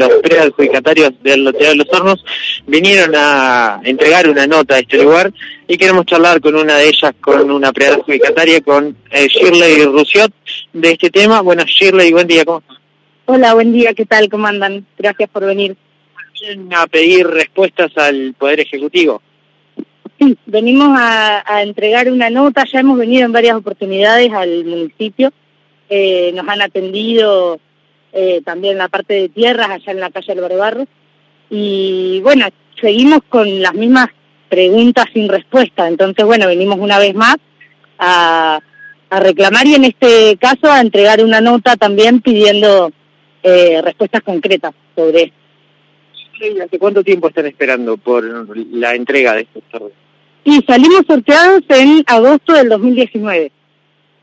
los preadjudicatarios del loteo de los hornos vinieron a entregar una nota a este lugar y queremos charlar con una de ellas, con una preadjudicataria, con eh, Shirley Rusiot de este tema. Bueno, Shirley, buen día, ¿cómo estás? Hola, buen día, ¿qué tal? ¿Cómo andan? Gracias por venir. Vienen a pedir respuestas al Poder Ejecutivo. Sí, venimos a, a entregar una nota, ya hemos venido en varias oportunidades al municipio, eh, nos han atendido eh, también la parte de tierras allá en la calle Álvaro Barros, y bueno, seguimos con las mismas preguntas sin respuesta, entonces bueno, venimos una vez más a, a reclamar y en este caso a entregar una nota también pidiendo eh, respuestas concretas sobre esto. ¿Y ¿Hace cuánto tiempo están esperando por la entrega de estos sorteos? Y salimos sorteados en agosto del 2019,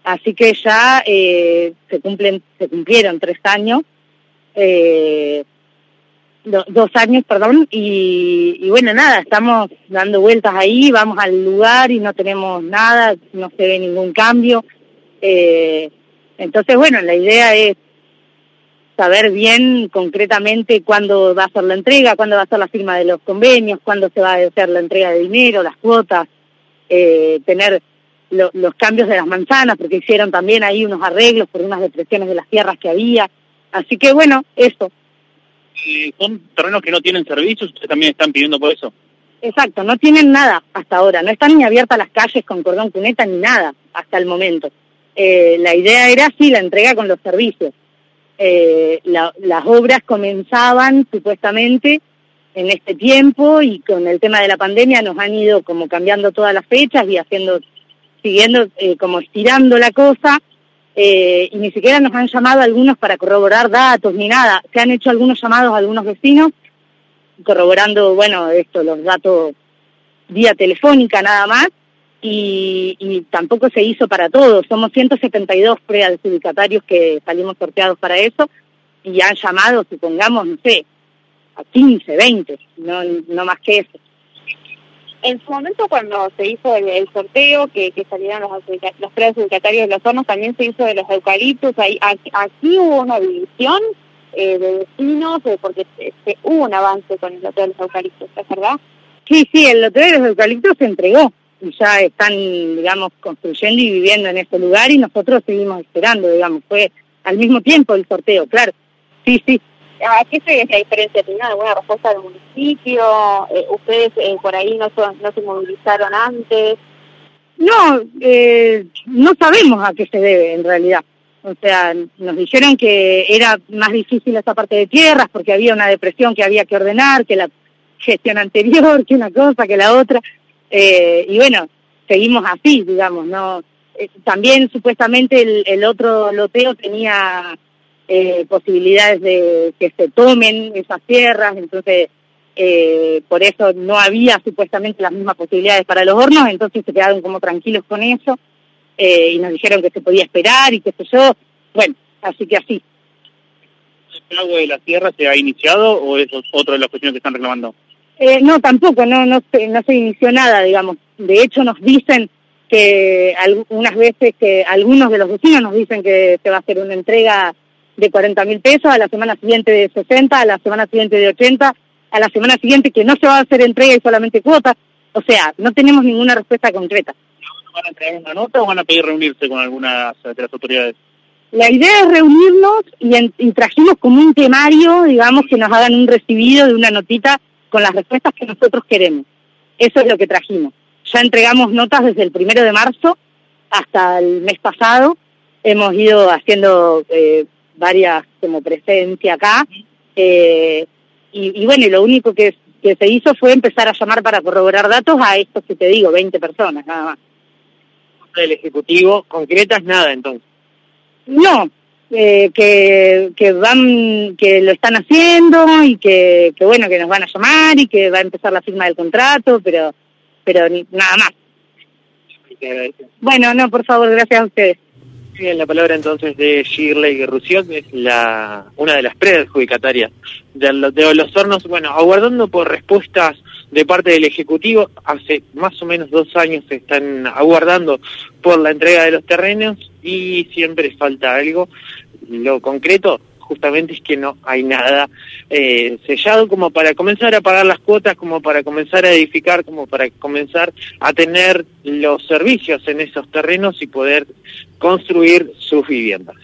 así que ya eh, se cumplen, se cumplieron tres años, eh, do, dos años, perdón, y, y bueno, nada, estamos dando vueltas ahí, vamos al lugar y no tenemos nada, no se ve ningún cambio. Eh, entonces, bueno, la idea es saber bien concretamente cuándo va a ser la entrega, cuándo va a ser la firma de los convenios, cuándo se va a hacer la entrega de dinero, las cuotas, eh, tener lo, los cambios de las manzanas, porque hicieron también ahí unos arreglos por unas depresiones de las tierras que había. Así que bueno, eso. Eh, son terrenos que no tienen servicios, ustedes también están pidiendo por eso. Exacto, no tienen nada hasta ahora, no están ni abiertas las calles con cordón cuneta ni nada hasta el momento. Eh, la idea era sí la entrega con los servicios. Eh, la, las obras comenzaban supuestamente en este tiempo y con el tema de la pandemia nos han ido como cambiando todas las fechas y haciendo, siguiendo eh, como estirando la cosa eh, y ni siquiera nos han llamado algunos para corroborar datos ni nada. Se han hecho algunos llamados a algunos vecinos corroborando, bueno, esto, los datos vía telefónica nada más y, y, tampoco se hizo para todos. Somos 172 preadjudicatarios que salimos sorteados para eso y han llamado, supongamos, no sé, a 15, 20, no, no más que eso. En su momento cuando se hizo el, el sorteo, que, que salieron los, los preadjudicatarios de los hornos, también se hizo de los eucaliptos, ahí, aquí, hubo una división eh, de vecinos, eh, porque se, hubo un avance con el loteo de los eucaliptos, ¿es verdad? Sí, sí, el loteo de los eucaliptos se entregó y ya están, digamos, construyendo y viviendo en este lugar y nosotros seguimos esperando, digamos, fue al mismo tiempo el sorteo, claro. Sí, sí. ¿A qué se es la diferencia? ¿Tienen alguna respuesta del municipio? Eh, ¿Ustedes eh, por ahí no, son, no se movilizaron antes? No, eh, no sabemos a qué se debe en realidad. O sea, nos dijeron que era más difícil esta parte de tierras porque había una depresión que había que ordenar, que la gestión anterior, que una cosa, que la otra. Eh, y bueno, seguimos así, digamos, ¿no? Eh, también supuestamente el, el, otro loteo tenía eh, posibilidades de que se tomen esas tierras, entonces eh, por eso no había supuestamente las mismas posibilidades para los hornos, entonces se quedaron como tranquilos con eso eh, y nos dijeron que se podía esperar y qué sé yo, bueno, así que así. ¿El pago de la tierra se ha iniciado o es otra de las cuestiones que están reclamando? Eh, no, tampoco, no, no, se, no se inició nada, digamos. De hecho, nos dicen que algunas veces que algunos de los vecinos nos dicen que se va a hacer una entrega de 40 mil pesos, a la semana siguiente de 60, a la semana siguiente de 80, a la semana siguiente que no se va a hacer entrega y solamente cuotas. O sea, no tenemos ninguna respuesta concreta. ¿Van a entregar una nota o van a pedir reunirse con algunas de las autoridades? La idea es reunirnos y, en, y trajimos como un temario, digamos, que nos hagan un recibido de una notita con las respuestas que nosotros queremos. Eso es lo que trajimos. Ya entregamos notas desde el primero de marzo hasta el mes pasado. Hemos ido haciendo eh, varias como presencia acá. Eh, y, y, bueno, y lo único que, que se hizo fue empezar a llamar para corroborar datos a estos que te digo, 20 personas nada más. ¿Del Ejecutivo concretas nada entonces? No, eh, que, que van, que lo están haciendo y que, que bueno, que nos van a llamar y que va a empezar la firma del contrato, pero, pero nada más. Bueno, no, por favor, gracias a ustedes. La palabra entonces de Shirley Rusiot, es la, una de las preadjudicatarias de, de los hornos. Bueno, aguardando por respuestas de parte del Ejecutivo, hace más o menos dos años se están aguardando por la entrega de los terrenos y siempre falta algo. Lo concreto, justamente es que no hay nada eh, sellado como para comenzar a pagar las cuotas, como para comenzar a edificar, como para comenzar a tener los servicios en esos terrenos y poder construir sus viviendas.